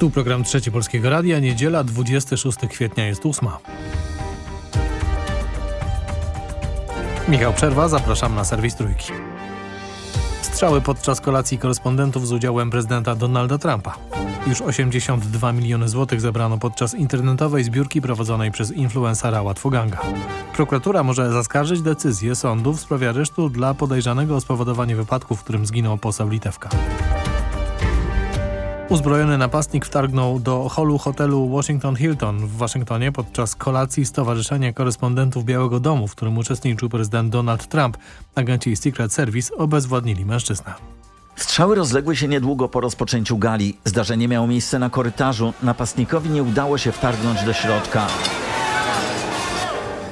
Tu program Trzeci Polskiego Radia, niedziela 26 kwietnia jest ósma. Michał Przerwa, zapraszam na serwis Trójki. Strzały podczas kolacji korespondentów z udziałem prezydenta Donalda Trumpa. Już 82 miliony złotych zebrano podczas internetowej zbiórki prowadzonej przez influencera Łatwoganga. Prokuratura może zaskarżyć decyzję sądu w sprawie aresztu dla podejrzanego o spowodowanie wypadku, w którym zginął poseł Litewka. Uzbrojony napastnik wtargnął do holu hotelu Washington Hilton w Waszyngtonie podczas kolacji Stowarzyszenia Korespondentów Białego Domu, w którym uczestniczył prezydent Donald Trump. Agenci Secret Service obezwładnili mężczyznę. Strzały rozległy się niedługo po rozpoczęciu gali. Zdarzenie miało miejsce na korytarzu. Napastnikowi nie udało się wtargnąć do środka.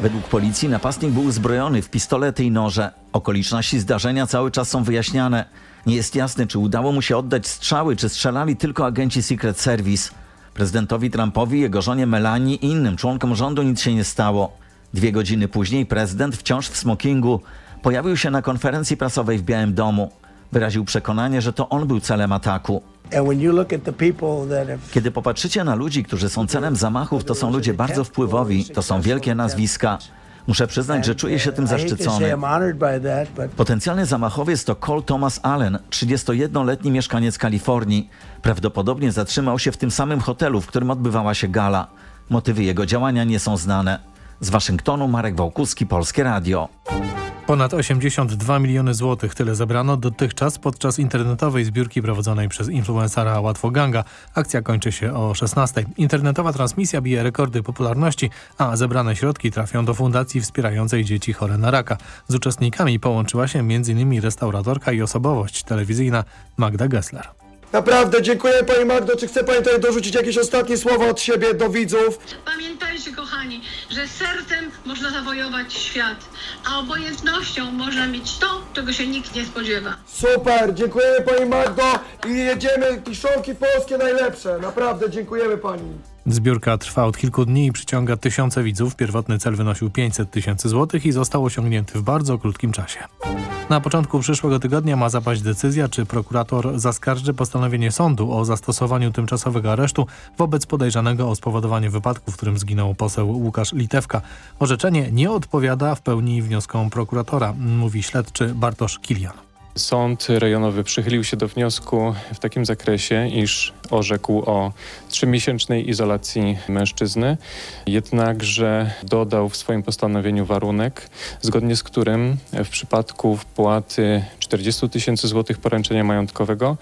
Według policji napastnik był uzbrojony w pistolety i noże. Okoliczności zdarzenia cały czas są wyjaśniane. Nie jest jasne, czy udało mu się oddać strzały, czy strzelali tylko agenci Secret Service. Prezydentowi Trumpowi, jego żonie Melanie i innym członkom rządu nic się nie stało. Dwie godziny później prezydent, wciąż w smokingu, pojawił się na konferencji prasowej w Białym Domu. Wyraził przekonanie, że to on był celem ataku. Kiedy popatrzycie na ludzi, którzy są celem zamachów, to są ludzie bardzo wpływowi, to są wielkie nazwiska. Muszę przyznać, że czuję się tym zaszczycony. Potencjalny zamachowiec to Cole Thomas Allen, 31-letni mieszkaniec Kalifornii. Prawdopodobnie zatrzymał się w tym samym hotelu, w którym odbywała się gala. Motywy jego działania nie są znane. Z Waszyngtonu Marek Wałkuski, Polskie Radio. Ponad 82 miliony złotych tyle zebrano dotychczas podczas internetowej zbiórki prowadzonej przez influencera Łatwoganga. Akcja kończy się o 16. Internetowa transmisja bije rekordy popularności, a zebrane środki trafią do fundacji wspierającej dzieci chore na raka. Z uczestnikami połączyła się m.in. restauratorka i osobowość telewizyjna Magda Gessler. Naprawdę dziękuję Pani Magdo. Czy chce Pani tutaj dorzucić jakieś ostatnie słowa od siebie do widzów? Pamiętajcie, kochani, że sercem można zawojować świat, a obojętnością można mieć to, czego się nikt nie spodziewa. Super, dziękujemy Pani Magdo i jedziemy kiszonki polskie najlepsze. Naprawdę dziękujemy Pani. Zbiórka trwa od kilku dni i przyciąga tysiące widzów. Pierwotny cel wynosił 500 tysięcy złotych i został osiągnięty w bardzo krótkim czasie. Na początku przyszłego tygodnia ma zapaść decyzja, czy prokurator zaskarży postanowienie sądu o zastosowaniu tymczasowego aresztu wobec podejrzanego o spowodowanie wypadku, w którym zginął poseł Łukasz Litewka. Orzeczenie nie odpowiada w pełni wnioskom prokuratora, mówi śledczy Bartosz Kilian. Sąd rejonowy przychylił się do wniosku w takim zakresie, iż orzekł o trzymiesięcznej izolacji mężczyzny, jednakże dodał w swoim postanowieniu warunek, zgodnie z którym w przypadku wpłaty 40 tysięcy złotych poręczenia majątkowego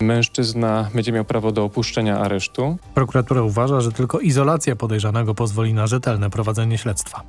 mężczyzna będzie miał prawo do opuszczenia aresztu. Prokuratura uważa, że tylko izolacja podejrzanego pozwoli na rzetelne prowadzenie śledztwa.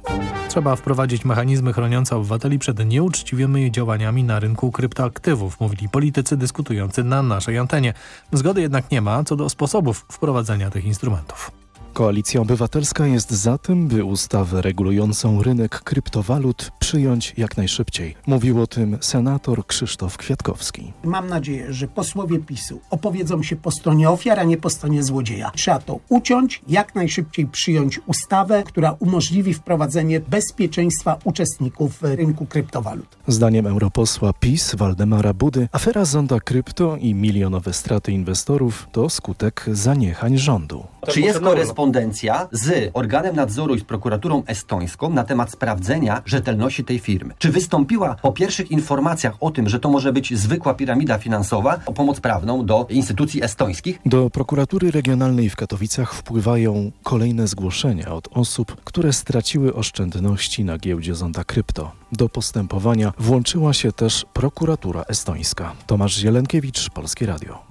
Trzeba wprowadzić mechanizmy chroniące obywateli przed nieuczciwymi działaniami na rynku kryptoaktywów, mówili politycy dyskutujący na naszej antenie. Zgody jednak nie ma co do sposobów wprowadzenia tych instrumentów. Koalicja Obywatelska jest za tym, by ustawę regulującą rynek kryptowalut przyjąć jak najszybciej. Mówił o tym senator Krzysztof Kwiatkowski. Mam nadzieję, że posłowie PiSu opowiedzą się po stronie ofiar, a nie po stronie złodzieja. Trzeba to uciąć, jak najszybciej przyjąć ustawę, która umożliwi wprowadzenie bezpieczeństwa uczestników rynku kryptowalut. Zdaniem europosła PiS Waldemara Budy afera zonda krypto i milionowe straty inwestorów to skutek zaniechań rządu. Czy jest korespondencja z organem nadzoru i z prokuraturą estońską na temat sprawdzenia rzetelności tej firmy? Czy wystąpiła po pierwszych informacjach o tym, że to może być zwykła piramida finansowa, o pomoc prawną do instytucji estońskich? Do prokuratury regionalnej w Katowicach wpływają kolejne zgłoszenia od osób, które straciły oszczędności na giełdzie zonda krypto. Do postępowania włączyła się też prokuratura estońska. Tomasz Zielenkiewicz, Polskie Radio.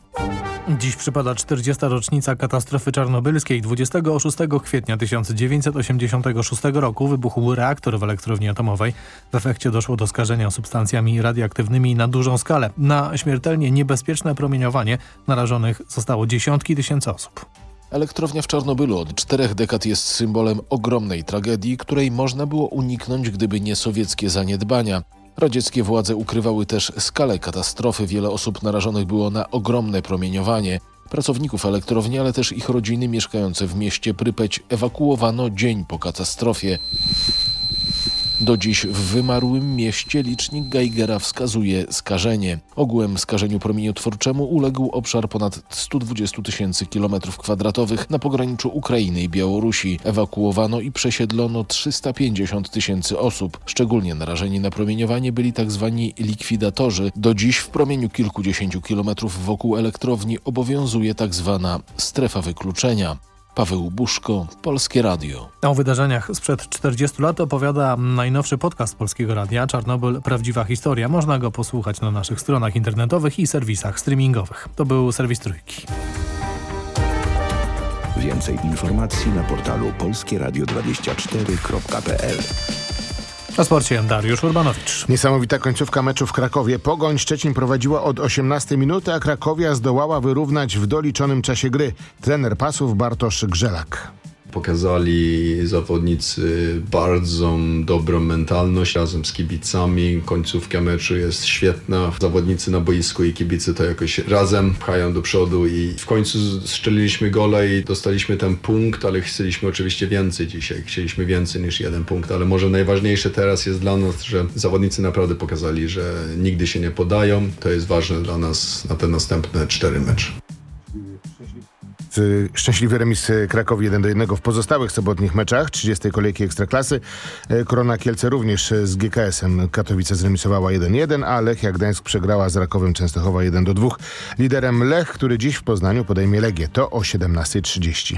Dziś przypada 40. rocznica katastrofy czarnobylskiej. 26 kwietnia 1986 roku wybuchł reaktor w elektrowni atomowej. W efekcie doszło do skażenia substancjami radioaktywnymi na dużą skalę. Na śmiertelnie niebezpieczne promieniowanie narażonych zostało dziesiątki tysięcy osób. Elektrownia w Czarnobylu od czterech dekad jest symbolem ogromnej tragedii, której można było uniknąć, gdyby nie sowieckie zaniedbania. Radzieckie władze ukrywały też skalę katastrofy. Wiele osób narażonych było na ogromne promieniowanie. Pracowników elektrowni, ale też ich rodziny mieszkające w mieście Prypeć ewakuowano dzień po katastrofie. Do dziś w wymarłym mieście licznik Geigera wskazuje skażenie. Ogółem skażeniu promieniotwórczemu uległ obszar ponad 120 tysięcy kilometrów kwadratowych na pograniczu Ukrainy i Białorusi. Ewakuowano i przesiedlono 350 tysięcy osób. Szczególnie narażeni na promieniowanie byli tzw. likwidatorzy. Do dziś w promieniu kilkudziesięciu kilometrów wokół elektrowni obowiązuje tzw. strefa wykluczenia. Paweł Buszko, Polskie Radio. O wydarzeniach sprzed 40 lat opowiada najnowszy podcast Polskiego Radia Czarnobyl Prawdziwa Historia. Można go posłuchać na naszych stronach internetowych i serwisach streamingowych. To był serwis Trójki. Więcej informacji na portalu polskieradio24.pl O sporcie Dariusz Urbanowicz. Niesamowita końcówka meczu w Krakowie. Pogoń Szczecin prowadziła od 18 minuty, a Krakowia zdołała wyrównać w doliczonym czasie gry. Trener pasów Bartosz Grzelak. Pokazali zawodnicy bardzo dobrą mentalność razem z kibicami. Końcówka meczu jest świetna. Zawodnicy na boisku i kibice to jakoś razem pchają do przodu i w końcu strzeliliśmy gola i dostaliśmy ten punkt, ale chcieliśmy oczywiście więcej dzisiaj. Chcieliśmy więcej niż jeden punkt, ale może najważniejsze teraz jest dla nas, że zawodnicy naprawdę pokazali, że nigdy się nie podają. To jest ważne dla nas na te następne cztery mecze. Szczęśliwy remis Krakowi 1 do 1 w pozostałych sobotnich meczach 30. kolejki Ekstraklasy. Korona Kielce również z GKS-em Katowice zremisowała 1-1, a Lechia Gdańsk przegrała z Rakowem Częstochowa 1 do 2. Liderem Lech, który dziś w Poznaniu podejmie Legię, to o 17.30.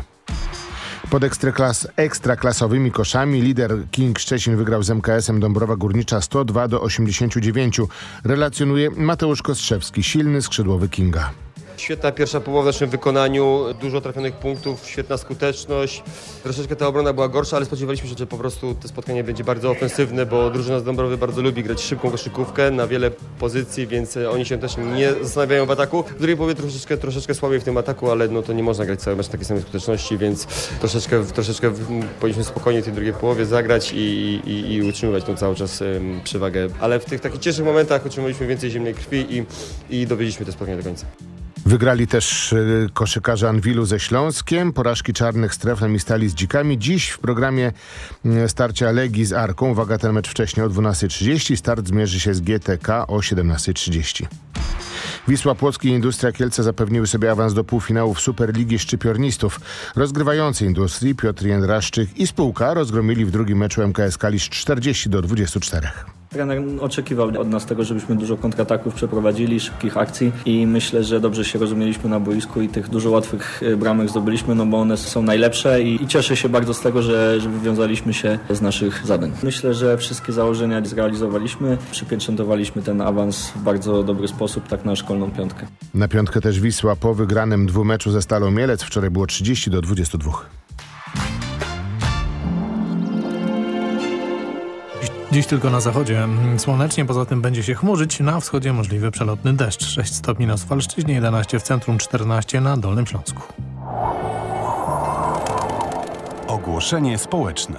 Pod ekstraklas, ekstraklasowymi koszami lider King Szczecin wygrał z MKS-em Dąbrowa Górnicza 102 do 89. Relacjonuje Mateusz Kostrzewski, silny skrzydłowy Kinga. Świetna pierwsza połowa w naszym wykonaniu, dużo trafionych punktów, świetna skuteczność. Troszeczkę ta obrona była gorsza, ale spodziewaliśmy się, że po prostu to spotkanie będzie bardzo ofensywne, bo drużyna z Dąbrowy bardzo lubi grać szybką koszykówkę na wiele pozycji, więc oni się też nie zastanawiają w ataku. W drugiej połowie troszeczkę, troszeczkę słabiej w tym ataku, ale no to nie można grać cały mecz takiej samej skuteczności, więc troszeczkę, troszeczkę powinniśmy spokojnie w tej drugiej połowie zagrać i, i, i utrzymywać tą cały czas przewagę. Ale w tych takich cięższych momentach otrzymaliśmy więcej zimnej krwi i, i dowiedzieliśmy to spotkanie do końca. Wygrali też koszykarze Anwilu ze Śląskiem, porażki czarnych stref na Stali z Dzikami. Dziś w programie starcia Legii z Arką. Uwaga, ten mecz wcześniej o 12.30. Start zmierzy się z GTK o 17.30. Wisła Płocki i Industria Kielce zapewniły sobie awans do półfinałów Superligi Szczypiornistów. Rozgrywający Industrii Piotr Jędraszczyk i spółka rozgromili w drugim meczu MKS Kalisz 40 do 24. Trener oczekiwał od nas tego, żebyśmy dużo kontrataków przeprowadzili, szybkich akcji i myślę, że dobrze się rozumieliśmy na boisku i tych dużo łatwych bramek zdobyliśmy, no bo one są najlepsze i, i cieszę się bardzo z tego, że, że wywiązaliśmy się z naszych zadań. Myślę, że wszystkie założenia zrealizowaliśmy, przypieczętowaliśmy ten awans w bardzo dobry sposób, tak na szkolną piątkę. Na piątkę też Wisła po wygranym dwumeczu ze Stalą Mielec. Wczoraj było 30 do 22. Dziś tylko na zachodzie słonecznie, poza tym będzie się chmurzyć. Na wschodzie możliwy przelotny deszcz. 6 stopni na Sufalszczyźnie, 11 w centrum, 14 na Dolnym Śląsku. Ogłoszenie społeczne.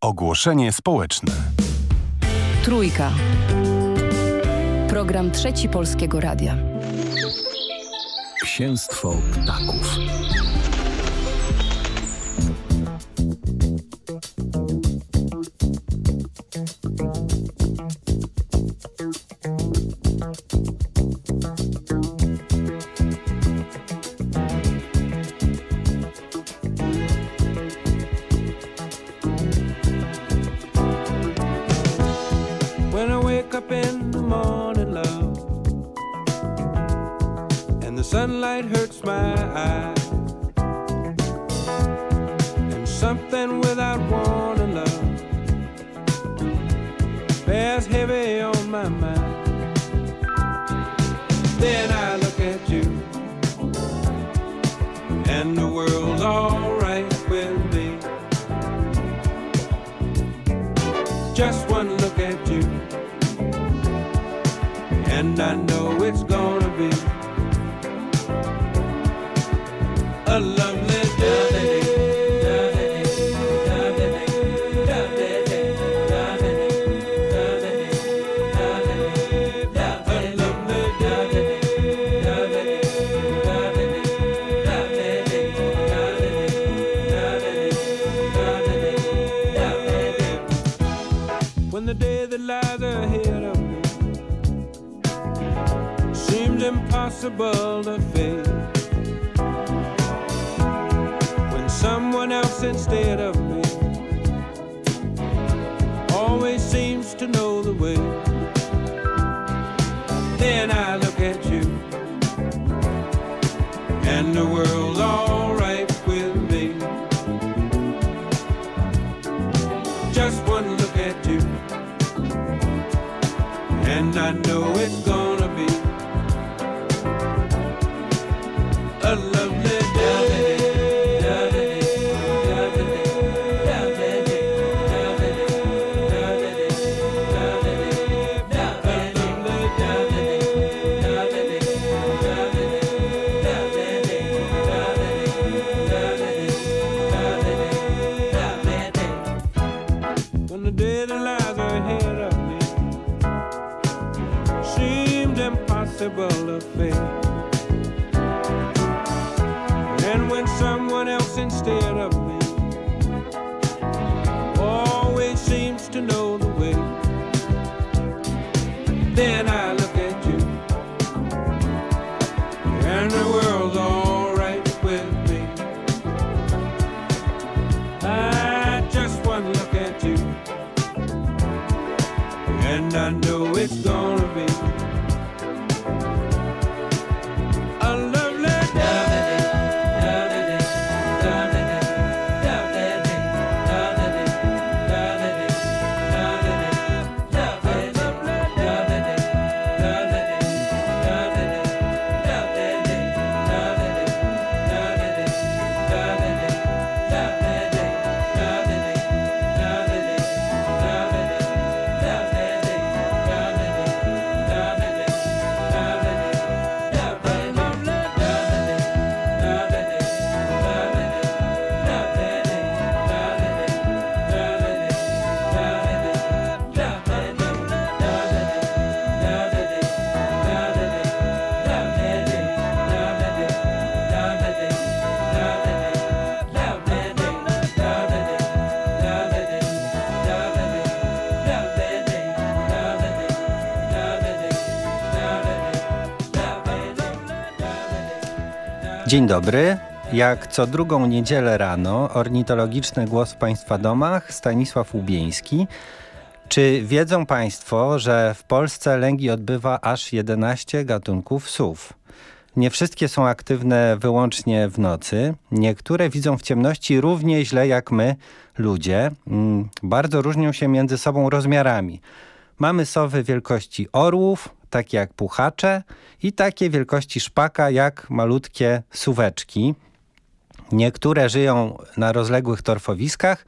Ogłoszenie społeczne. Trójka. Program Trzeci Polskiego Radia. Księstwo ptaków. Up in the morning, love, and the sunlight hurts my eyes, I know Dzień dobry. Jak co drugą niedzielę rano, ornitologiczny głos w Państwa domach, Stanisław Łubieński. Czy wiedzą Państwo, że w Polsce lęgi odbywa aż 11 gatunków sów? Nie wszystkie są aktywne wyłącznie w nocy. Niektóre widzą w ciemności równie źle jak my, ludzie. Mm, Bardzo różnią się między sobą rozmiarami. Mamy sowy wielkości orłów, takie jak puchacze i takie wielkości szpaka jak malutkie suweczki. Niektóre żyją na rozległych torfowiskach,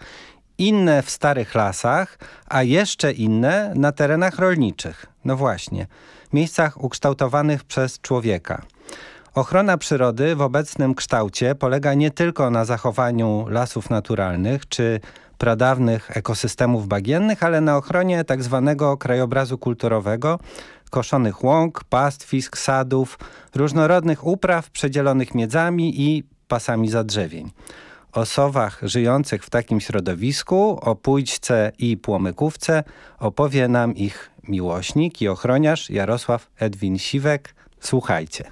inne w starych lasach, a jeszcze inne na terenach rolniczych. No właśnie, miejscach ukształtowanych przez człowieka. Ochrona przyrody w obecnym kształcie polega nie tylko na zachowaniu lasów naturalnych czy pradawnych ekosystemów bagiennych, ale na ochronie tak zwanego krajobrazu kulturowego, koszonych łąk, pastwisk, sadów, różnorodnych upraw przedzielonych miedzami i pasami zadrzewień. O sowach żyjących w takim środowisku, o pójdźce i płomykówce opowie nam ich miłośnik i ochroniarz Jarosław Edwin Siwek. Słuchajcie.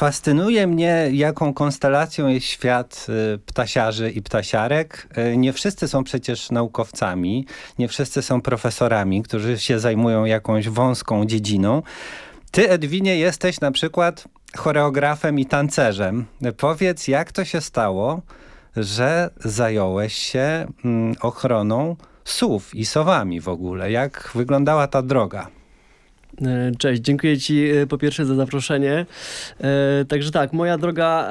Fascynuje mnie, jaką konstelacją jest świat y, ptasiarzy i ptasiarek. Y, Nie wszyscy są przecież naukowcami, nie wszyscy są profesorami, którzy się zajmują jakąś wąską dziedziną. Ty, Edwinie, jesteś na przykład choreografem i tancerzem. Powiedz, jak to się stało, że zająłeś się mm, ochroną sów i sowami w ogóle? Jak wyglądała ta droga? E, Cześć, dziękuję Ci e, po pierwsze za zaproszenie. E, Także tak, moja droga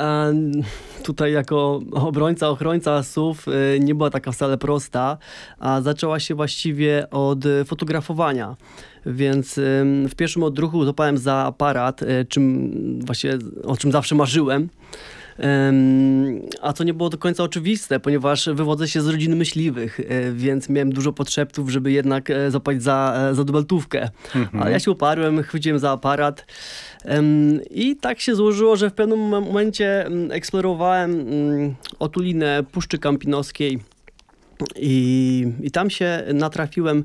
tutaj jako obrońca, ochrońca e, nie była taka wcale prosta, a zaczęła się właściwie od fotografowania. Więc w pierwszym odruchu złapałem za aparat, czym właśnie, o czym zawsze marzyłem. A co nie było do końca oczywiste, ponieważ wywodzę się z rodziny myśliwych, e, więc miałem dużo podszeptów, żeby jednak e, zapłacić za, e, za dubeltówkę. Mhm. Ale ja się uparłem, chwyciłem za aparat i tak się złożyło, że w pewnym mom- momencie eksplorowałem mm, otulinę Puszczy Kampinoskiej i, i tam się natrafiłem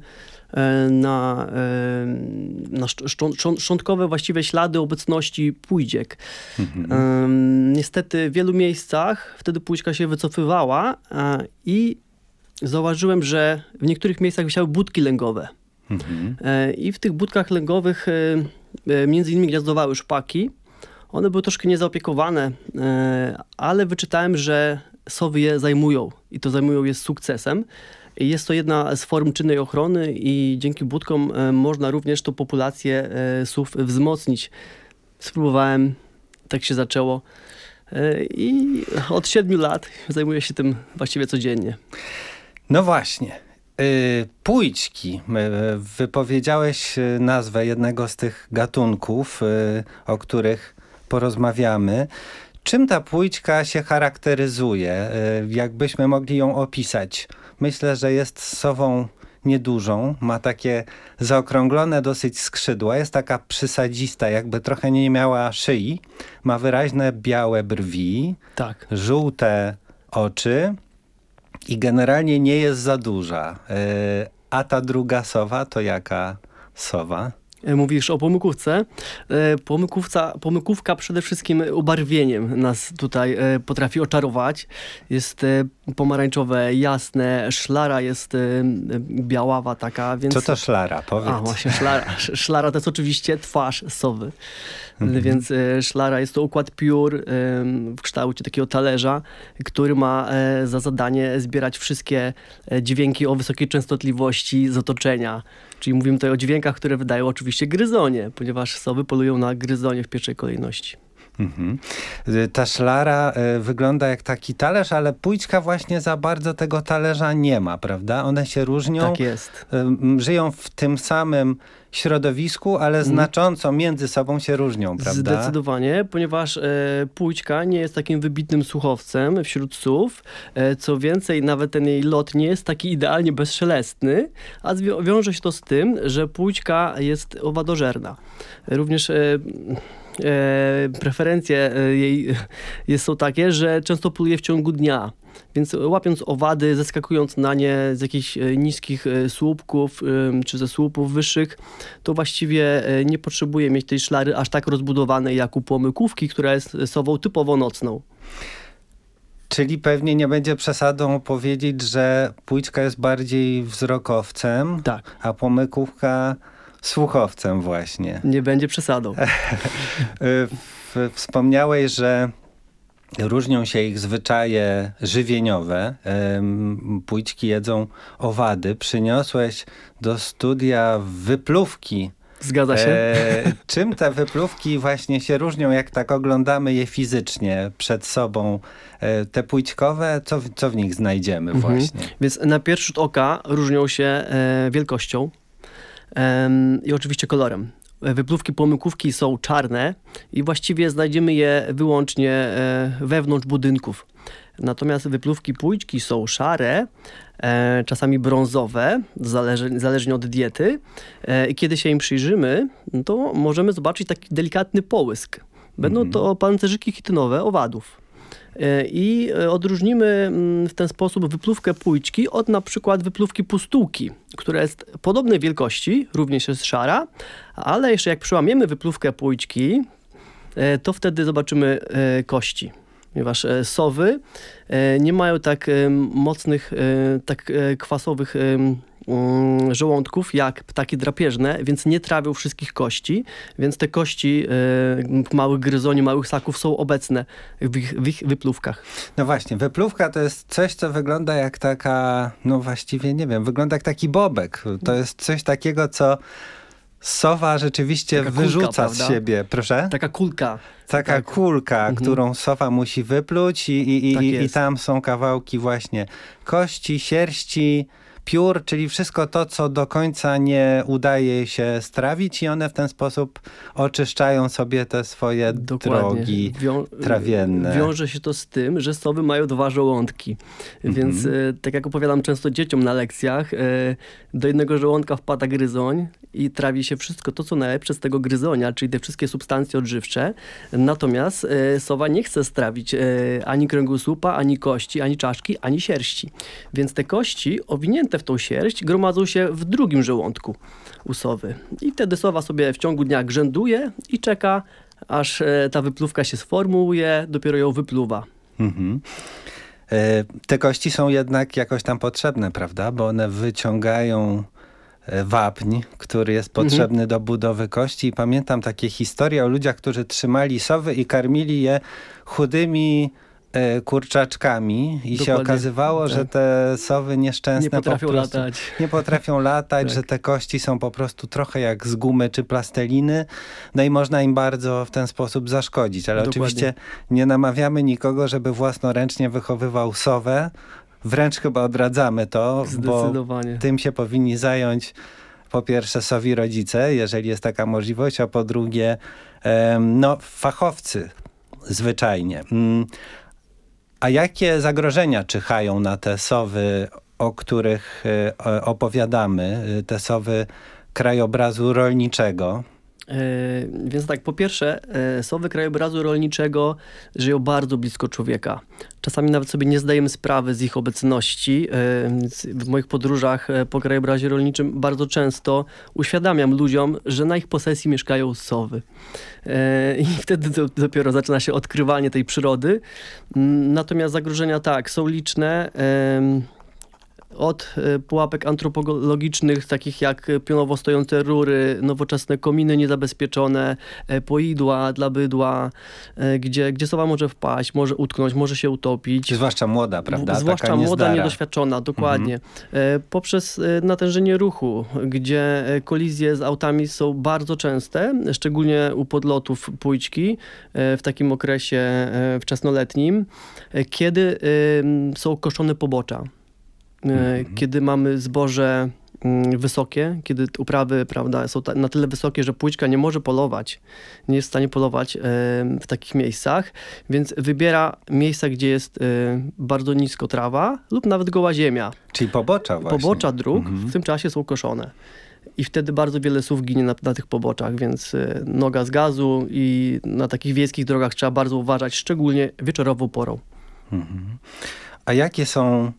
na, e, na szcząt- szcząt- szczątkowe właściwie ślady obecności pójdziek. Em, Niestety w wielu miejscach wtedy pójczka się wycofywała e, i zauważyłem, że w niektórych miejscach wisiały budki lęgowe. E, I w tych budkach lęgowych e, e, między innymi gniazdowały szpaki. One były troszkę niezaopiekowane, e, ale wyczytałem, że sowy je zajmują i to zajmują je z sukcesem. Jest to jedna z form czynnej ochrony i dzięki budkom e, można również tą populację e, sów wzmocnić. Spróbowałem, tak się zaczęło e, i od siedmiu lat zajmuję się tym właściwie codziennie. No właśnie. Y, Pójczki. Y, Wypowiedziałeś y, nazwę jednego z tych gatunków, o których porozmawiamy. Czym ta pójczka się charakteryzuje? Jakbyśmy mogli ją opisać? Myślę, że jest sową niedużą, ma takie zaokrąglone dosyć skrzydła, jest taka przysadzista, jakby trochę nie miała szyi, ma wyraźne białe brwi, Tak. żółte oczy i generalnie nie jest za duża. Y, A ta druga sowa to jaka sowa? E, Mówisz o pomykówce. E, Pomykówca, pomykówka przede wszystkim ubarwieniem nas tutaj e, potrafi oczarować. Jest pomarańczowe, jasne, szlara jest biaława taka, więc... Co to szlara? Powiedz. A, właśnie, szlara. Sz- Szlara to jest oczywiście twarz sowy. Mhm. Więc szlara jest to układ piór w kształcie takiego talerza, który ma za zadanie zbierać wszystkie dźwięki o wysokiej częstotliwości z otoczenia. Czyli mówimy tutaj o dźwiękach, które wydają oczywiście gryzonie, ponieważ sowy polują na gryzonie w pierwszej kolejności. Mhm. Y, Ta szlara y, wygląda jak taki talerz, ale pójczka właśnie za bardzo tego talerza nie ma, prawda? One się różnią. Tak jest. Żyją w tym samym środowisku, ale znacząco między sobą się różnią, prawda? Zdecydowanie, ponieważ e, Pójćka nie jest takim wybitnym słuchowcem wśród słów. E, co więcej, nawet ten jej lot nie jest taki idealnie bezszelestny, a wiąże się to z tym, że Pójćka jest owadożerna. Również e, preferencje e, jej jest, są takie, że często poluje w ciągu dnia. Więc łapiąc owady, zeskakując na nie z jakichś e, niskich e, słupków czy ze słupów wyższych, to właściwie e, nie potrzebuje mieć tej szlary aż tak rozbudowanej jak u płomykówki, która jest sową typowo nocną. Czyli pewnie nie będzie przesadą powiedzieć, że pójczka jest bardziej wzrokowcem, tak. a pomykówka słuchowcem właśnie. Nie będzie przesadą. W- Wspomniałeś, że różnią się ich zwyczaje żywieniowe. Ym, Pójczki jedzą owady. Przyniosłeś do studia wypluwki. Zgadza się. E, czym te wypluwki właśnie się różnią, jak tak oglądamy je fizycznie przed sobą? E, te pójczkowe, co, w- co w nich znajdziemy Mhm. właśnie? Więc na pierwszy rzut oka różnią się e, wielkością i oczywiście kolorem. Wypluwki płomykówki są czarne i właściwie znajdziemy je wyłącznie e, wewnątrz budynków. Natomiast wypluwki pójczki są szare, e, czasami brązowe, zależy, zależnie od diety. E, I kiedy się im przyjrzymy, no to możemy zobaczyć taki delikatny połysk. Będą to pancerzyki chitynowe owadów. E, I e, odróżnimy mm, w ten sposób wypluwkę pójczki od na przykład wypluwki pustułki, która jest podobnej wielkości, również jest szara, ale jeszcze jak przełamiemy wypluwkę pójczki, e, to wtedy zobaczymy kości. Ponieważ sowy nie mają tak mocnych, tak kwasowych żołądków jak ptaki drapieżne, więc nie trawią wszystkich kości, więc te kości e, małych gryzoni, małych ssaków są obecne w ich, w ich wypluwkach. No właśnie, wypluwka to jest coś, co wygląda jak taka, no właściwie nie wiem, wygląda jak taki bobek. To jest coś takiego, co sowa rzeczywiście Taka kulka, wyrzuca z prawda? siebie. Proszę? Taka kulka. Taka kulka, Mhm. którą sowa musi wypluć i, i, i, Tak i, tam są kawałki właśnie kości, sierści, piór, czyli wszystko to, co do końca nie udaje się strawić i one w ten sposób oczyszczają sobie te swoje drogi Wią- trawienne. Wiąże się to z tym, że sowy mają dwa żołądki. Mhm. Więc e, tak jak opowiadam często dzieciom na lekcjach, e, do jednego żołądka wpada gryzoń i trawi się wszystko to, co najlepsze z tego gryzonia, czyli te wszystkie substancje odżywcze. Natomiast e, sowa nie chce strawić ani kręgosłupa, ani kości, ani czaszki, ani sierści. Więc te kości owinięte w tą sierść gromadzą się w drugim żołądku u sowy. I wtedy sowa sobie w ciągu dnia grzęduje i czeka, aż e, ta wypluwka się sformułuje, dopiero ją wypluwa. Mhm. E, Te kości są jednak jakoś tam potrzebne, prawda? Bo one wyciągają e, wapń, który jest Mhm. potrzebny do budowy kości. I pamiętam takie historie o ludziach, którzy trzymali sowy i karmili je chudymi kurczaczkami i się Dokładnie. okazywało, że Tak. te sowy nieszczęsne Nie potrafią po prostu latać. nie potrafią latać, Tak. że te kości są po prostu trochę jak z gumy czy plasteliny, no i można im bardzo w ten sposób zaszkodzić, ale Dokładnie. oczywiście nie namawiamy nikogo, żeby własnoręcznie wychowywał sowę, wręcz chyba odradzamy to, bo Zdecydowanie. tym się powinni zająć po pierwsze sowi rodzice, jeżeli jest taka możliwość, a po drugie no, fachowcy zwyczajnie. A jakie zagrożenia czyhają na te sowy, o których e, opowiadamy, e, te sowy krajobrazu rolniczego? E, Więc tak, po pierwsze, e, sowy krajobrazu rolniczego żyją bardzo blisko człowieka. Czasami nawet sobie nie zdajemy sprawy z ich obecności. E, W moich podróżach po krajobrazie rolniczym bardzo często uświadamiam ludziom, że na ich posesji mieszkają sowy. I wtedy do, dopiero zaczyna się odkrywanie tej przyrody. Natomiast zagrożenia tak, są liczne. Od e, pułapek antropologicznych, takich jak pionowo stojące rury, nowoczesne kominy niezabezpieczone, e, poidła dla bydła, e, gdzie, gdzie sowa może wpaść, może utknąć, może się utopić. Zwłaszcza młoda, prawda? Zwłaszcza Taka młoda, niezdara. niedoświadczona, dokładnie. E, Poprzez natężenie ruchu, gdzie kolizje z autami są bardzo częste, szczególnie u podlotów pójczki e, w takim okresie wczesnoletnim, kiedy są koszone pobocza. E, Kiedy mamy zboże mm, wysokie, kiedy uprawy prawda, są na tyle wysokie, że pójczka nie może polować, nie jest w stanie polować e, w takich miejscach, więc wybiera miejsca, gdzie jest e, bardzo nisko trawa lub nawet goła ziemia. Czyli pobocza właśnie. Pobocza dróg w tym czasie są koszone. I wtedy bardzo wiele słów ginie na, na tych poboczach, więc noga z gazu i na takich wiejskich drogach trzeba bardzo uważać, szczególnie wieczorową porą. A jakie są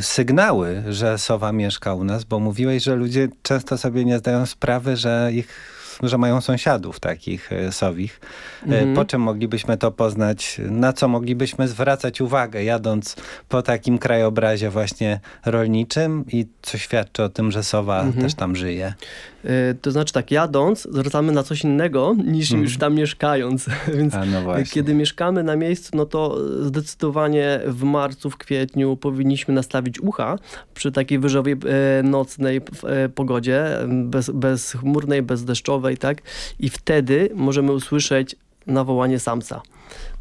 sygnały, że sowa mieszka u nas? Bo mówiłeś, że ludzie często sobie nie zdają sprawy, że ich że mają sąsiadów takich e, sowich. E, Mhm. Po czym moglibyśmy to poznać? Na co moglibyśmy zwracać uwagę, jadąc po takim krajobrazie właśnie rolniczym i co świadczy o tym, że sowa Mhm. też tam żyje? E, To znaczy tak, jadąc zwracamy na coś innego niż Mhm. już tam mieszkając. Więc A no właśnie. kiedy mieszkamy na miejscu, no to zdecydowanie w marcu, w kwietniu powinniśmy nastawić ucha przy takiej wyżowej nocnej pogodzie, bez, bezchmurnej, bezdeszczowej, tak? I wtedy możemy usłyszeć nawołanie samca.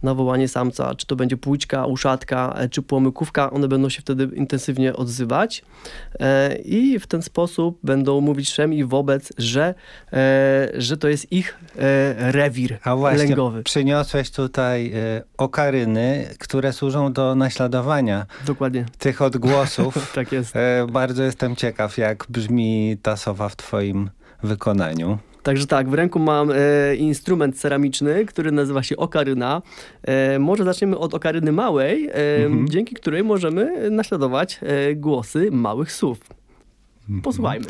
Nawołanie samca, czy to będzie płóćka, uszatka, e, czy płomykówka, one będą się wtedy intensywnie odzywać e, i w ten sposób będą mówić wszem i wobec, że, e, że to jest ich rewir A właśnie, lęgowy. przyniosłeś tutaj okaryny, które służą do naśladowania Dokładnie. tych odgłosów. tak jest. Bardzo jestem ciekaw, jak brzmi ta sowa w twoim wykonaniu. Także tak, w ręku mam e, instrument ceramiczny, który nazywa się okaryna. E, może zaczniemy od okaryny małej, e, dzięki której możemy naśladować e, głosy małych słów. Posłuchajmy.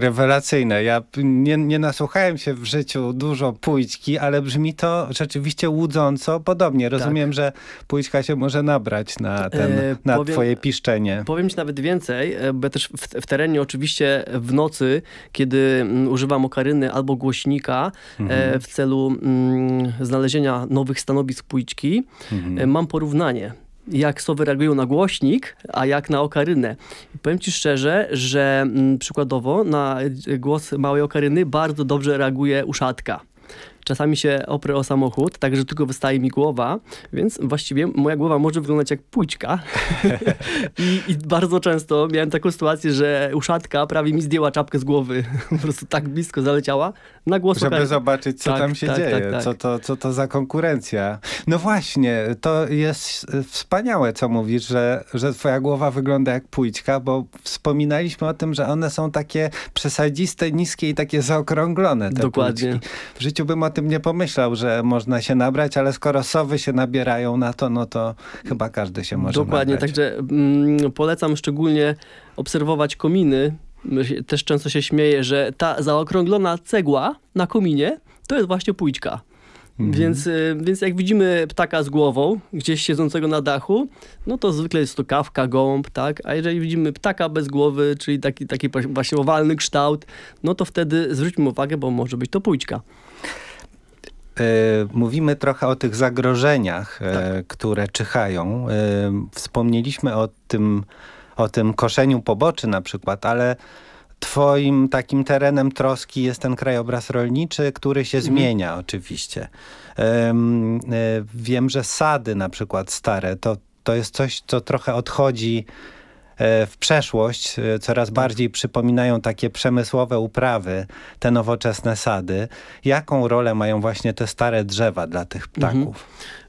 Rewelacyjne. Ja nie, nie nasłuchałem się w życiu dużo pójczki, ale brzmi to rzeczywiście łudząco podobnie. Rozumiem, że pójczka się może nabrać na, ten, E, na powiem- twoje piszczenie. Powiem ci nawet więcej, e, bo ja też w, w terenie oczywiście w nocy, kiedy mm, używam okaryny albo głośnika e, Mhm. w celu mm, znalezienia nowych stanowisk pójczki, Mhm. e, mam porównanie. Jak sowy reagują na głośnik, a jak na okarynę. Powiem ci szczerze, że mm, przykładowo na e, głos małej okaryny bardzo dobrze reaguje uszatka. Czasami się oprę o samochód, tak że tylko wystaje mi głowa, więc właściwie moja głowa może wyglądać jak pójczka. I, I bardzo często miałem taką sytuację, że uszatka prawie mi zdjęła czapkę z głowy. Po prostu tak blisko zaleciała na głos Żeby zobaczyć, co Tak, tam się tak, dzieje, tak, tak. Co, to, co to za konkurencja. No właśnie, to jest e, wspaniałe, co mówisz, że, że twoja głowa wygląda jak pójczka, bo wspominaliśmy o tym, że one są takie przesadziste, niskie i takie zaokrąglone, Dokładnie. pójczki. W życiu bym o tym nie pomyślał, że można się nabrać, ale skoro sowy się nabierają na to, no to chyba każdy się może Dokładnie, nabrać. także mm, polecam szczególnie obserwować kominy. Też często się śmieję, że ta zaokrąglona cegła na kominie to jest właśnie pójczka. Mhm. Więc, y, więc jak widzimy ptaka z głową, gdzieś siedzącego na dachu, no to zwykle jest to kawka, gołąb, tak? A jeżeli widzimy ptaka bez głowy, czyli taki, taki właśnie owalny kształt, no to wtedy zwróćmy uwagę, bo może być to pójczka. E, Mówimy trochę o tych zagrożeniach, e, Tak. które czyhają. E, Wspomnieliśmy o tym, o tym koszeniu poboczy na przykład, ale twoim takim terenem troski jest ten krajobraz rolniczy, który się Mhm. zmienia oczywiście. Em, Wiem, że sady na przykład stare, to, to jest coś, co trochę odchodzi w przeszłość, e, coraz Tak. bardziej przypominają takie przemysłowe uprawy, te nowoczesne sady. Jaką rolę mają właśnie te stare drzewa dla tych Mhm. ptaków? E,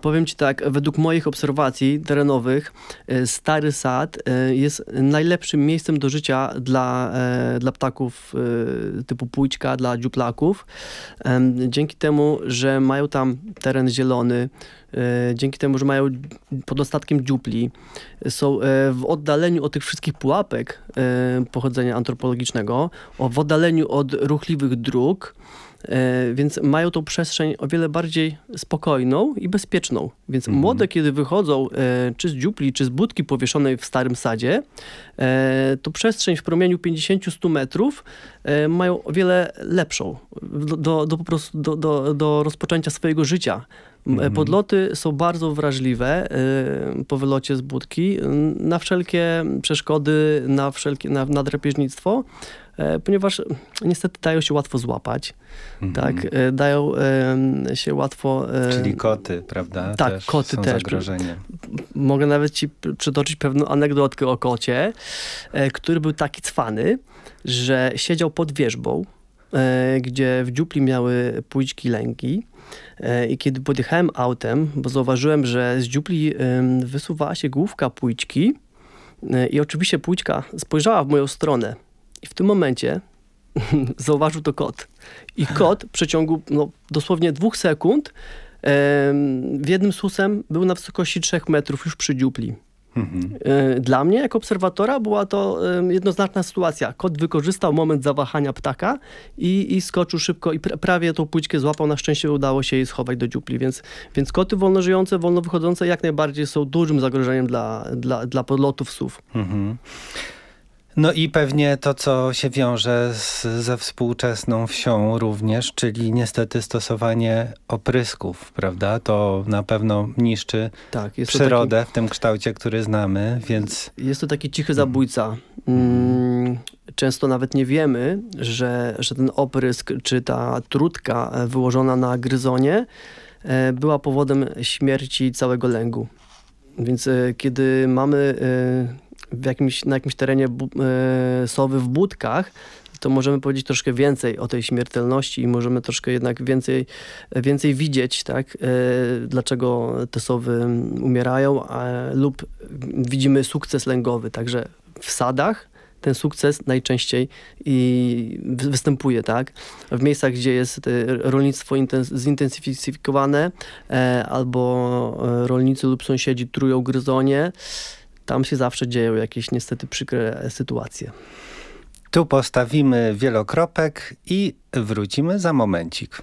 Powiem Ci tak, według moich obserwacji terenowych, e, Stary Sad e, jest najlepszym miejscem do życia dla, e, dla ptaków e, typu pójczka, dla dziuplaków. Dzięki temu, że mają tam teren zielony, e, dzięki temu, że mają pod ostatkiem dziupli, są e, w oddaleniu od tych wszystkich pułapek e, pochodzenia antropologicznego, w oddaleniu od ruchliwych dróg, E, więc mają tą przestrzeń o wiele bardziej spokojną i bezpieczną. Więc młode, kiedy wychodzą e, czy z dziupli, czy z budki powieszonej w starym sadzie, e, to przestrzeń w promieniu 50-100 metrów e, mają o wiele lepszą do, do, do, po prostu do, do, do rozpoczęcia swojego życia. Mhm. Podloty są bardzo wrażliwe e, po wylocie z budki na wszelkie przeszkody, na, wszelkie, na, na drapieżnictwo, e, ponieważ niestety dają się łatwo złapać. Tak, e, dają e, się łatwo... e, Czyli koty, prawda? Tak, też koty też. zagrożeniem. Mogę nawet ci przytoczyć pewną anegdotkę o kocie, e, który był taki cwany, że siedział pod wierzbą, e, gdzie w dziupli miały pójczki lęki. E, I kiedy podjechałem autem, bo zauważyłem, że z dziupli wysuwała się główka pójczki e, i oczywiście pójczka spojrzała w moją stronę. I w tym momencie zauważył to kot. I kot w przeciągu no, dosłownie dwóch sekund w jednym susem był na wysokości 3 metrów już przy dziupli. E, Dla mnie, jako obserwatora, była to jednoznaczna sytuacja. Kot wykorzystał moment zawahania ptaka i, i skoczył szybko i pr- prawie tą płyczkę złapał. Na szczęście udało się jej schować do dziupli, więc, więc koty wolno żyjące, wolno wychodzące jak najbardziej są dużym zagrożeniem dla, dla, dla podlotów sów. Mhm. No i pewnie to, co się wiąże z, ze współczesną wsią również, czyli niestety stosowanie oprysków, prawda? To na pewno niszczy Tak, przyrodę w tym kształcie, który znamy, więc Jest to taki cichy zabójca. Mm, Często nawet nie wiemy, że, że ten oprysk czy ta trutka e, wyłożona na gryzonie e, była powodem śmierci całego lęgu. Więc e, kiedy mamy w jakimś, na jakimś terenie e, sowy w budkach, to możemy powiedzieć troszkę więcej o tej śmiertelności i możemy troszkę jednak więcej, więcej widzieć, tak, e, dlaczego te sowy umierają, a, lub widzimy sukces lęgowy. Także w sadach ten sukces najczęściej i wy- występuje, tak? W miejscach, gdzie jest e, rolnictwo inten- zintensyfikowane albo rolnicy lub sąsiedzi trują gryzonie, tam się zawsze dzieją jakieś niestety przykre sytuacje. tu postawimy wielokropek i wrócimy za momencik.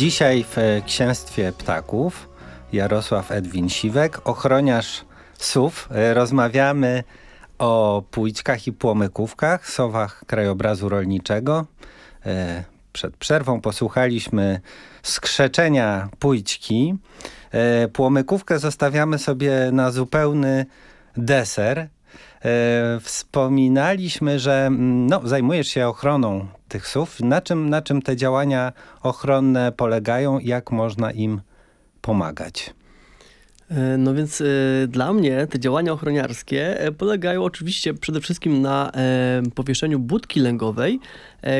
Dzisiaj w e, Księstwie Ptaków Jarosław Edwin Siwek, ochroniarz sów. E, Rozmawiamy o pójczkach i płomykówkach, sowach krajobrazu rolniczego. E, Przed przerwą posłuchaliśmy skrzeczenia. E, Płomykówkę zostawiamy sobie na zupełny deser. E, Wspominaliśmy, że mm, no, zajmujesz się ochroną tych sów. Na czym, na czym te działania ochronne polegają? Jak można im pomagać? E, No więc e, dla mnie te działania ochroniarskie polegają oczywiście przede wszystkim na powieszeniu budki lęgowej,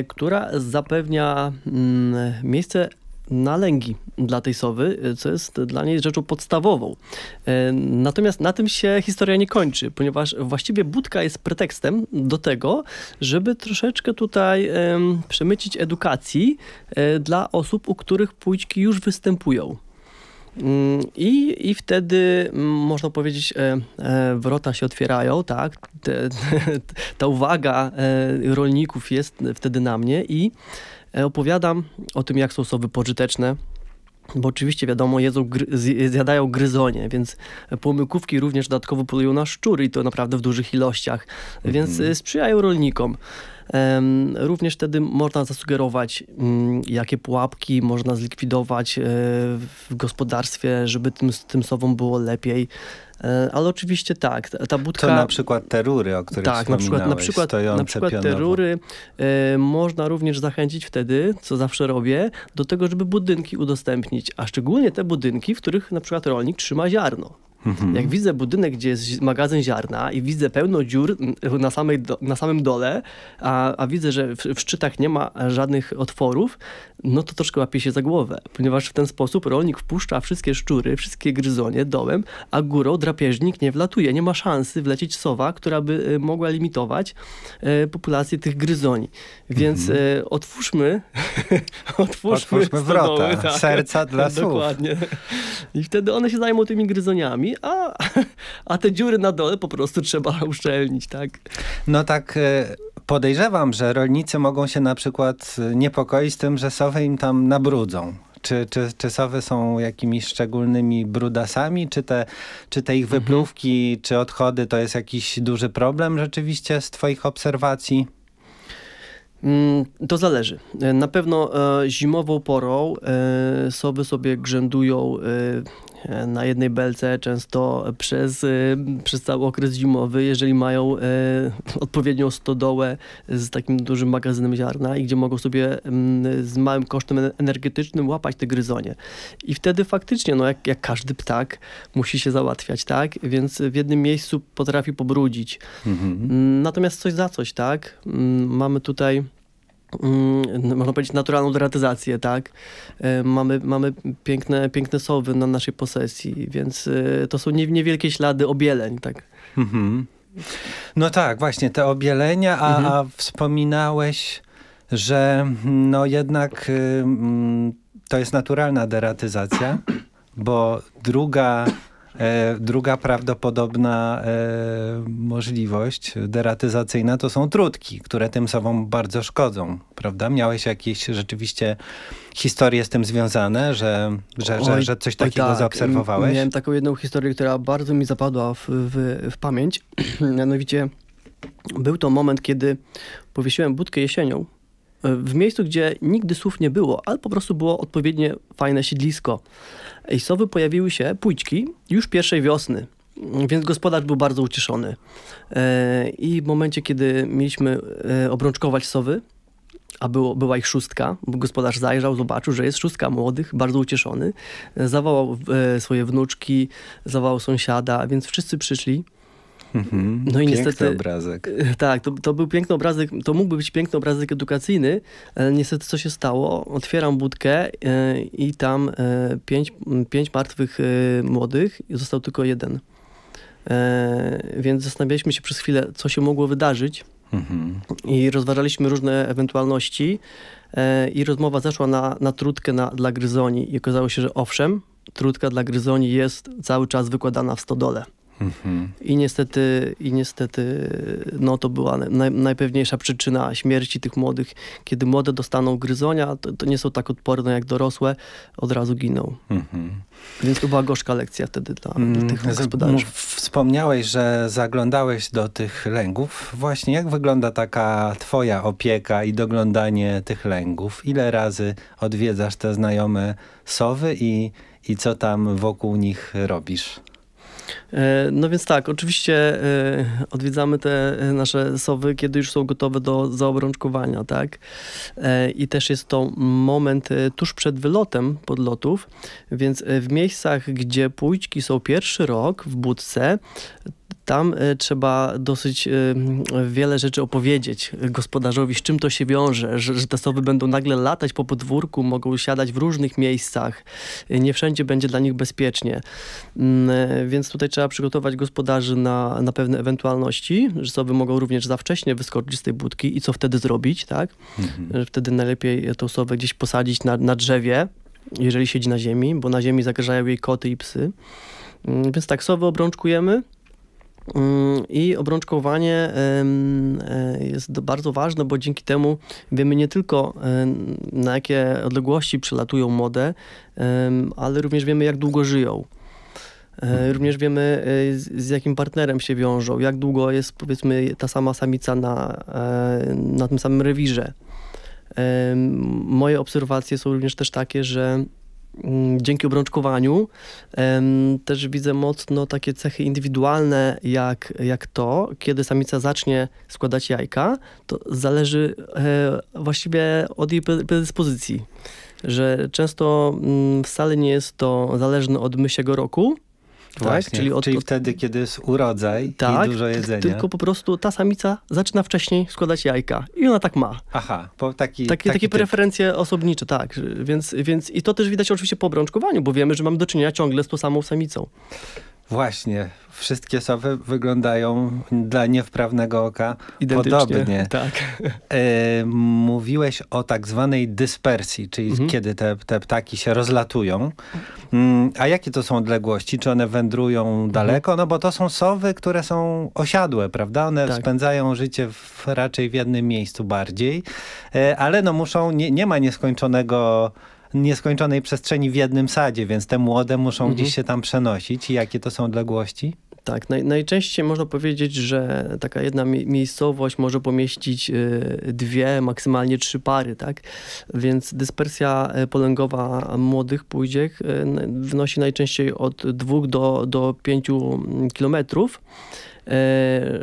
która zapewnia mm, miejsce na lęgi dla tej sowy, e, co jest dla niej rzeczą podstawową. E, Natomiast na tym się historia nie kończy, ponieważ właściwie budka jest pretekstem do tego, żeby troszeczkę tutaj em, przemycić edukacji e, dla osób, u których pójczki już występują. Mm, I, I wtedy można powiedzieć, e, e, wrota się otwierają, tak? Te, ta uwaga rolników jest wtedy na mnie i opowiadam o tym, jak są sowy pożyteczne. Bo oczywiście wiadomo, jedzą, gry, zj- zjadają gryzonie, więc płomykówki również dodatkowo polują na szczury i to naprawdę w dużych ilościach, więc e, sprzyjają rolnikom. Również wtedy można zasugerować, mm, jakie pułapki można zlikwidować e, w gospodarstwie, żeby tym, tym sowom było lepiej. E, Ale oczywiście tak, ta budka... To na przykład te rury, o których Tak, na przykład, na przykład, stojące na przykład te pionowo. rury e, można również zachęcić wtedy, co zawsze robię, do tego, żeby budynki udostępnić, a szczególnie te budynki, w których na przykład rolnik trzyma ziarno. Mhm. Jak widzę budynek, gdzie jest magazyn ziarna i widzę pełno dziur mm, na, samej do, na samym dole, a, a widzę, że w, w szczytach nie ma żadnych otworów, no to troszkę łapie się za głowę, ponieważ w ten sposób rolnik wpuszcza wszystkie szczury, wszystkie gryzonie dołem, a górą drapieżnik nie wlatuje. Nie ma szansy wlecieć sowa, która by e, mogła limitować e, populację tych gryzoni. Więc e, otwórzmy, otwórzmy, Otwórzmy stodoły, wrota, serca dla słów. Dokładnie. I wtedy one się zajmą tymi gryzoniami, a, a te dziury na dole po prostu trzeba uszczelnić, tak? No tak e, podejrzewam, że rolnicy mogą się na przykład e, niepokoić tym, że sowy im tam nabrudzą. Czy, czy, czy sowy są jakimiś szczególnymi brudasami? Czy te, czy te ich Mhm. wypluwki, czy odchody to jest jakiś duży problem rzeczywiście z twoich obserwacji? Mm, To zależy. E, Na pewno zimową porą sowy sobie grzędują na jednej belce często przez, e, przez cały okres zimowy, jeżeli mają e, odpowiednią stodołę z takim dużym magazynem ziarna i gdzie mogą sobie mm, z małym kosztem en- energetycznym łapać te gryzonie. I wtedy faktycznie, no jak, jak każdy ptak, musi się załatwiać, tak? Więc w jednym miejscu potrafi pobrudzić. Mm, Natomiast coś za coś, tak? Mm, Mamy tutaj można powiedzieć naturalną deratyzację, tak? E, Mamy, mamy piękne, piękne sowy na naszej posesji, więc e, to są nie, niewielkie ślady obieleń, tak? Mhm. No tak, właśnie te obielenia, a, Mhm. a wspominałeś, że no jednak y, mm, to jest naturalna deratyzacja, bo druga, druga prawdopodobna e, możliwość deratyzacyjna to są trutki, które tym sobą bardzo szkodzą, prawda? Miałeś jakieś rzeczywiście historie z tym związane, że, że, że, Oj, że coś oj takiego tak. zaobserwowałeś? Miałem taką jedną historię, która bardzo mi zapadła w, w, w pamięć. Mianowicie był to moment, kiedy powiesiłem budkę jesienią e, w miejscu, gdzie nigdy słów nie było, ale po prostu było odpowiednie fajne siedlisko. I sowy pojawiły się, pójczki, już pierwszej wiosny. Więc gospodarz był bardzo ucieszony. E, I w momencie, kiedy mieliśmy e, obrączkować sowy, a było, była ich szóstka, gospodarz zajrzał, zobaczył, że jest szóstka młodych, bardzo ucieszony. E, Zawołał swoje wnuczki, zawołał sąsiada, więc wszyscy przyszli. Mhm. No i Piękny niestety. obrazek. e, Tak, to, to był piękny obrazek, to mógłby być piękny obrazek edukacyjny, ale niestety co się stało? Otwieram budkę e, i tam e, pięć, pięć martwych młodych i został tylko jeden. Więc zastanawialiśmy się przez chwilę, co się mogło wydarzyć Mhm. i rozważaliśmy różne ewentualności i rozmowa zaszła na, na trutkę na, dla gryzoni i okazało się, że owszem, trutka dla gryzoni jest cały czas wykładana w stodole. Mhm. I niestety, i niestety no, to była naj, najpewniejsza przyczyna śmierci tych młodych. Kiedy młode dostaną gryzonia, to, to nie są tak odporne jak dorosłe, od razu giną. Mhm. Więc to była gorzka lekcja wtedy dla, dla Mm, tych gospodarzy. Wspomniałeś, że zaglądałeś do tych lęgów. Właśnie jak wygląda taka twoja opieka i doglądanie tych lęgów? Ile razy odwiedzasz te znajome sowy i, i co tam wokół nich robisz? E, No więc tak, oczywiście e, odwiedzamy te e, nasze sowy, kiedy już są gotowe do zaobrączkowania, tak? I też jest to moment tuż przed wylotem podlotów, więc w miejscach, gdzie pójczki są pierwszy rok w budce, tam e, trzeba dosyć e, wiele rzeczy opowiedzieć gospodarzowi, z czym to się wiąże, że, że te sowy będą nagle latać po podwórku, mogą siadać w różnych miejscach, e, nie wszędzie będzie dla nich bezpiecznie. Mm, Więc tutaj trzeba przygotować gospodarzy na, na pewne ewentualności, że sowy mogą również za wcześnie wyskoczyć z tej budki i co wtedy zrobić, tak? Że Wtedy najlepiej tą sowę gdzieś posadzić na, na drzewie, jeżeli siedzi na ziemi, bo na ziemi zagrażają jej koty i psy. Mm, Więc tak, sowy obrączkujemy. Mm, I obrączkowanie e, jest bardzo ważne, bo dzięki temu wiemy nie tylko na jakie odległości przelatują młode, ale również wiemy jak długo żyją. E, Również wiemy, e, z, jakim partnerem się wiążą, jak długo jest powiedzmy ta sama samica na, na tym samym rewirze. Moje obserwacje są również też takie, że dzięki obrączkowaniu też widzę mocno takie cechy indywidualne, jak, jak to, kiedy samica zacznie składać jajka, to zależy e, właściwie od jej pre- predyspozycji. Że często mm, wcale nie jest to zależne od mysiego roku, Właśnie, tak? czyli, od, od, wtedy, kiedy jest urodzaj tak, i dużo jedzenia. tylko po prostu ta samica zaczyna wcześniej składać jajka i ona tak ma. Aha, po taki, Takie, taki takie typ. preferencje osobnicze, tak. Więc, więc i to też widać oczywiście po obrączkowaniu, bo wiemy, że mamy do czynienia ciągle z tą samą samicą. Właśnie, wszystkie sowy wyglądają dla niewprawnego oka Identycznie, podobnie. tak. E, mówiłeś o tak zwanej dyspersji, czyli Mhm. kiedy te, te ptaki się rozlatują. Mm, A jakie to są odległości? Czy one wędrują Mhm. daleko? No bo to są sowy, które są osiadłe, prawda? One Tak. spędzają życie w, raczej w jednym miejscu bardziej, E, ale no muszą, nie, nie ma nieskończonego nieskończonej przestrzeni w jednym sadzie, więc te młode muszą Mhm. gdzieś się tam przenosić. I jakie to są odległości? Tak, naj, najczęściej można powiedzieć, że taka jedna mi- miejscowość może pomieścić y, dwie, maksymalnie trzy pary, tak? Więc dyspersja y, polęgowa młodych pójdziek y, n- wynosi najczęściej od dwóch do, do pięciu mm, kilometrów. E,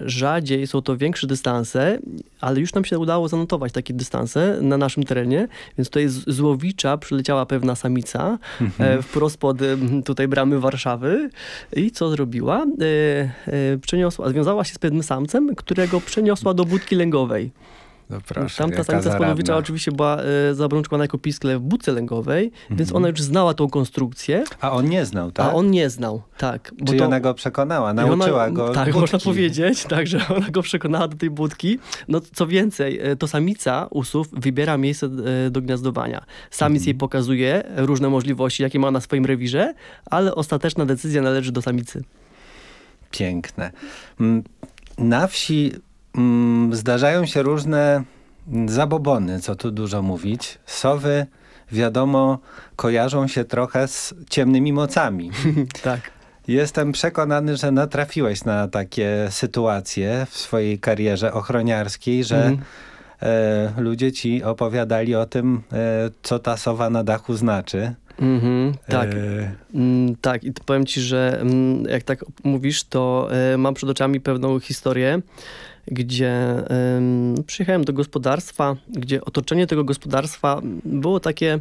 Rzadziej są to większe dystanse, ale już nam się udało zanotować takie dystanse na naszym terenie, więc tutaj z z Łowicza przyleciała pewna samica Mhm. e, wprost pod tutaj bramy Warszawy i co zrobiła? E, Przeniosła, związała się z pewnym samcem, którego przeniosła do budki lęgowej. No proszę, Tamta jaka samica z Podowicza zaradna. oczywiście była e, zabrączkowana jako piskle w budce lęgowej, więc Mhm. ona już znała tą konstrukcję, A on nie znał, tak? a on nie znał. Tak, bo Czyli to- ona go przekonała, nauczyła ona, go Tak, budki. można powiedzieć, tak, że ona go przekonała do tej budki. No co więcej, e, to samica usów wybiera miejsce e, do gniazdowania. Samic jej pokazuje różne możliwości, jakie ma na swoim rewirze, ale ostateczna decyzja należy do samicy. Piękne. Mm, Na wsi zdarzają się różne mm, zabobony, co tu dużo mówić. Sowy, wiadomo, kojarzą się trochę z ciemnymi mocami. tak. Jestem przekonany, że natrafiłeś na takie sytuacje w swojej karierze ochroniarskiej, że Mhm. e, ludzie ci opowiadali o tym, e, co ta sowa na dachu znaczy. Mhm, tak. E, Mm, tak, i powiem ci, że mm, jak tak mówisz, to e, mam przed oczami pewną historię, gdzie em, przyjechałem do gospodarstwa, gdzie otoczenie tego gospodarstwa było takie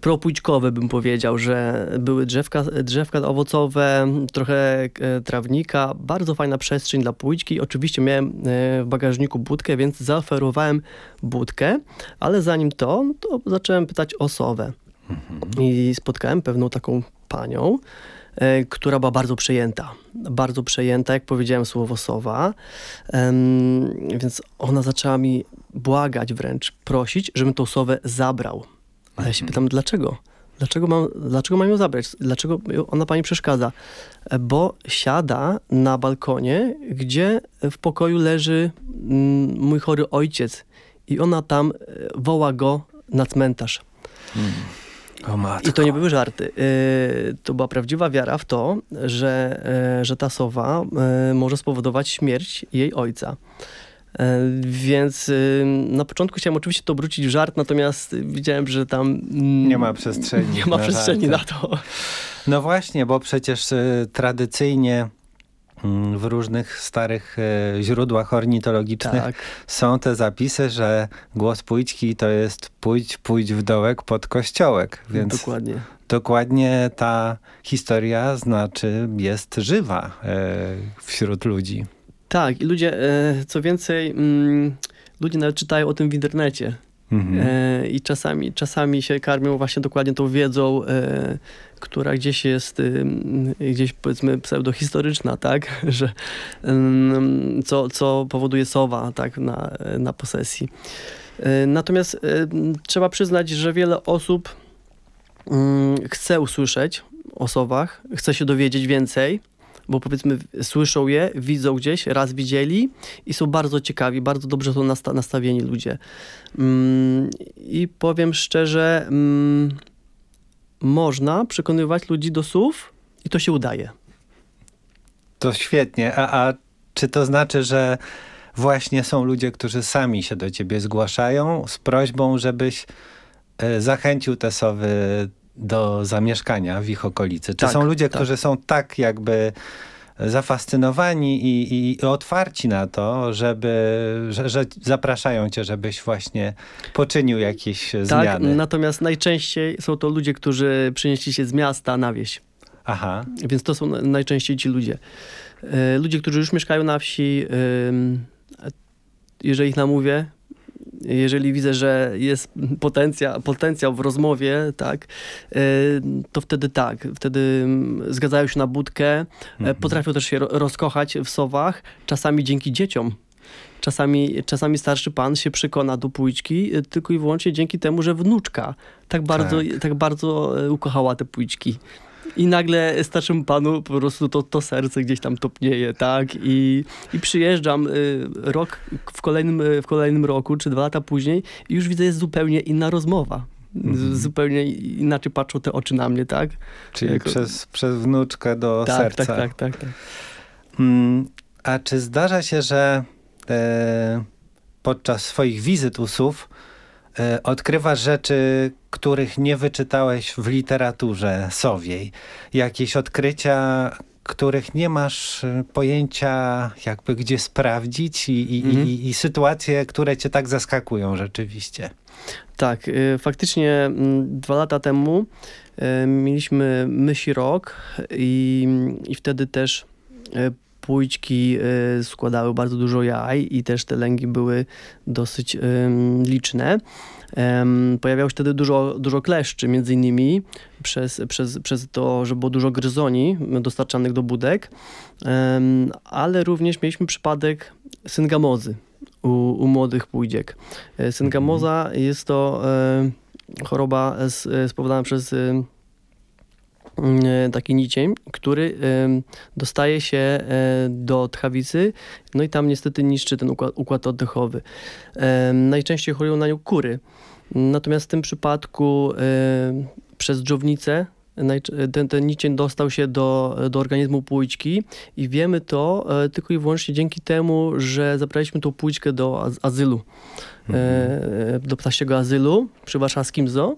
propójczkowe, bym powiedział, że były drzewka, drzewka owocowe, trochę e, trawnika, bardzo fajna przestrzeń dla pójczki. Oczywiście miałem e, w bagażniku budkę, więc zaoferowałem budkę, ale zanim to, to zacząłem pytać o sowę. I spotkałem pewną taką panią, która była bardzo przejęta. Bardzo przejęta, jak powiedziałem, słowo sowa. Em, więc ona zaczęła mi błagać wręcz, prosić, żebym tą sowę zabrał. A ja się pytam, dlaczego? Dlaczego mam, dlaczego mam ją zabrać? Dlaczego ona pani przeszkadza? E, Bo siada na balkonie, gdzie w pokoju leży mm, mój chory ojciec i ona tam e, woła go na cmentarz. Matko. I to nie były żarty. Yy, To była prawdziwa wiara w to, że, yy, że ta sowa yy, może spowodować śmierć jej ojca. Więc na początku chciałem oczywiście to obrócić w żart, natomiast widziałem, że tam mm, Nie ma przestrzeni Nie ma na przestrzeni na żarty. to. No właśnie, bo przecież y, tradycyjnie w różnych starych y, źródłach ornitologicznych Tak. są te zapisy, że głos pójczki to jest pójdź, pójdź w dołek pod kościołek. Więc Dokładnie. dokładnie ta historia znaczy jest żywa y, wśród ludzi. Tak, i ludzie, e, co więcej, mm, ludzie nawet czytają o tym w internecie. Mhm. E, I czasami, czasami się karmią właśnie dokładnie tą wiedzą, e, która gdzieś jest ym, gdzieś powiedzmy pseudohistoryczna, tak? Że co, co powoduje sowa tak? na, na posesji. E, Natomiast trzeba przyznać, że wiele osób mm, chce usłyszeć o sowach, chce się dowiedzieć więcej, bo powiedzmy słyszą je, widzą gdzieś, raz widzieli i są bardzo ciekawi, bardzo dobrze są nasta nastawieni ludzie. Mm, I powiem szczerze, mm, można przekonywać ludzi do słów i to się udaje. To świetnie. A, a czy to znaczy, że właśnie są ludzie, którzy sami się do ciebie zgłaszają z prośbą, żebyś e, zachęcił te sowy do zamieszkania w ich okolicy? Czy Tak, są ludzie, tak. którzy są tak jakby zafascynowani i, i, otwarci na to, żeby, że, że zapraszają cię, żebyś właśnie poczynił jakieś Tak, zmiany? natomiast najczęściej są to ludzie, którzy przynieśli się z miasta na wieś. Aha. Więc to są na- najczęściej ci ludzie. E, Ludzie, którzy już mieszkają na wsi, ym, jeżeli ich namówię, jeżeli widzę, że jest potencjał, potencjał w rozmowie, tak, e, to wtedy tak, wtedy mm, zgadzają się na budkę, e, Mhm. potrafią też się ro- rozkochać w sowach, czasami dzięki dzieciom. Czasami, czasami starszy pan się przekona do pójczki e, tylko i wyłącznie dzięki temu, że wnuczka tak bardzo, tak. bardzo e, ukochała te pójczki. I nagle starszemu panu po prostu to, to serce gdzieś tam topnieje, tak? I, i przyjeżdżam y, rok w kolejnym, y, w kolejnym roku, czy dwa lata później i już widzę, jest zupełnie inna rozmowa. Z, zupełnie inaczej patrzą te oczy na mnie, tak? Czyli Jako- przez, przez wnuczkę do tak, serca. Tak, tak, tak, tak. Mm, a czy zdarza się, że e, podczas swoich wizyt u SUW odkrywasz rzeczy, których nie wyczytałeś w literaturze sowiej? Jakieś odkrycia, których nie masz e, pojęcia jakby gdzie sprawdzić i, i, Mhm. i, i sytuacje, które cię tak zaskakują rzeczywiście? Tak, y, faktycznie mm, dwa lata temu mieliśmy mysi rok i, i wtedy też pójczki y, składały bardzo dużo jaj i też te lęgi były dosyć liczne. Pojawiało się wtedy dużo, dużo kleszczy, między innymi przez, przez, przez to, że było dużo gryzoni dostarczanych do budek, ale również mieliśmy przypadek syngamozy u, u młodych pójdziek. E, Syngamoza jest to e, choroba e, spowodowana przez taki nicień, który e, dostaje się e, do tchawicy, no i tam niestety niszczy ten układ, układ oddechowy. E, Najczęściej chorują na nią kury. Natomiast w tym przypadku e, przez dżownicę ten, ten nicień dostał się do, do organizmu płućki i wiemy to e, tylko i wyłącznie dzięki temu, że zabraliśmy tą płućkę do az- azylu, e, do ptasiego azylu przy warszawskim zoo.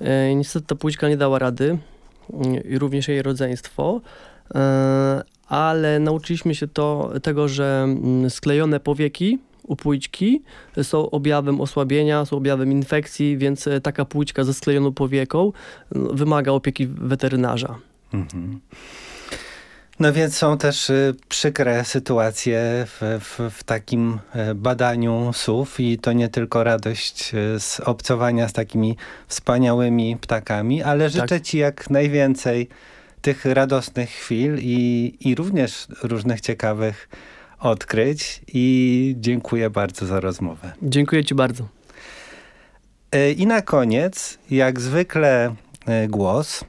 E, niestety ta płućka nie dała rady i również jej rodzeństwo, e, ale nauczyliśmy się to, tego, że mm, sklejone powieki u są objawem osłabienia, są objawem infekcji, więc e, taka płućka ze sklejoną powieką no, wymaga opieki weterynarza. Mhm. No więc są też y, przykre sytuacje w, w, w takim e, badaniu słów i to nie tylko radość e, z obcowania z takimi wspaniałymi ptakami, ale życzę Ci jak najwięcej tych radosnych chwil i, i również różnych ciekawych odkryć i dziękuję bardzo za rozmowę. Dziękuję Ci bardzo. I na koniec, jak zwykle głos.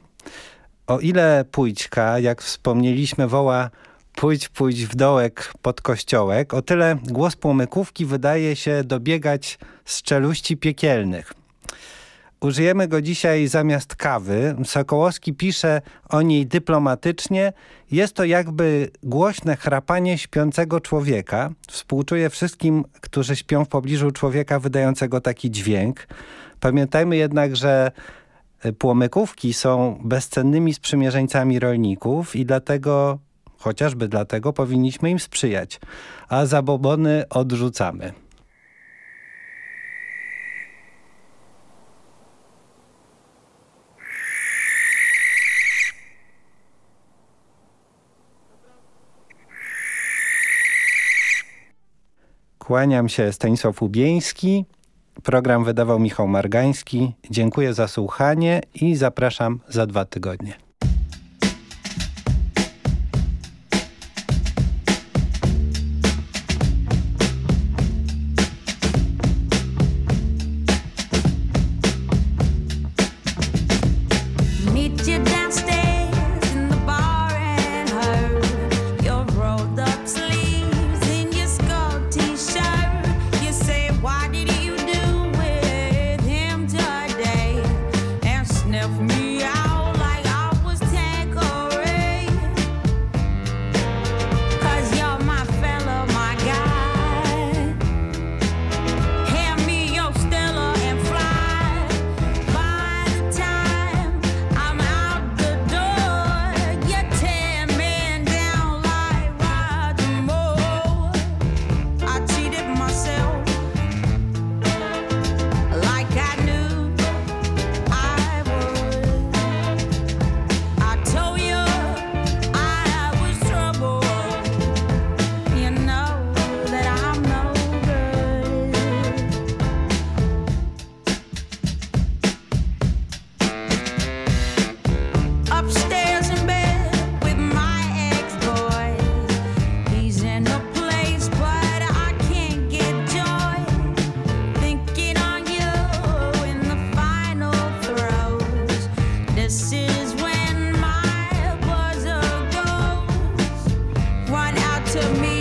O ile pójdźka, jak wspomnieliśmy, woła pójdź, pójdź w dołek pod kościołek, o tyle głos płomykówki wydaje się dobiegać z czeluści piekielnych. Użyjemy go dzisiaj zamiast kawy. Sokołowski pisze o niej dyplomatycznie. Jest to jakby głośne chrapanie śpiącego człowieka. Współczuję wszystkim, którzy śpią w pobliżu człowieka wydającego taki dźwięk. Pamiętajmy jednak, że płomykówki są bezcennymi sprzymierzeńcami rolników i dlatego, chociażby dlatego, powinniśmy im sprzyjać. A zabobony odrzucamy. Kłaniam się Stanisław Ubieński. Program wydawał Michał Margański. Dziękuję za słuchanie i zapraszam za dwa tygodnie. to me.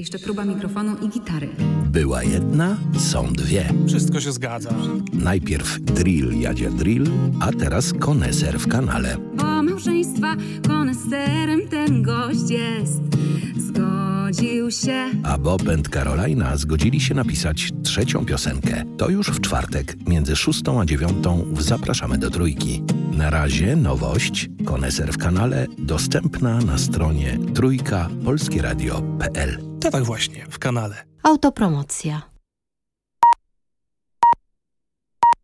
Jeszcze próba mikrofonu i gitary. Była jedna, są dwie. Wszystko się zgadza. Najpierw drill Jadzia Drill, a teraz koneser w kanale. O małżeństwa koneserem ten gość jest. Zgodził się. A Bob and Carolina zgodzili się napisać trzecią piosenkę. To już w czwartek, między szóstą a dziewiątą w Zapraszamy do Trójki. Na razie nowość, koneser w kanale, dostępna na stronie trójka polskieradio.pl. To tak właśnie, w kanale. Autopromocja.